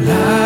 Life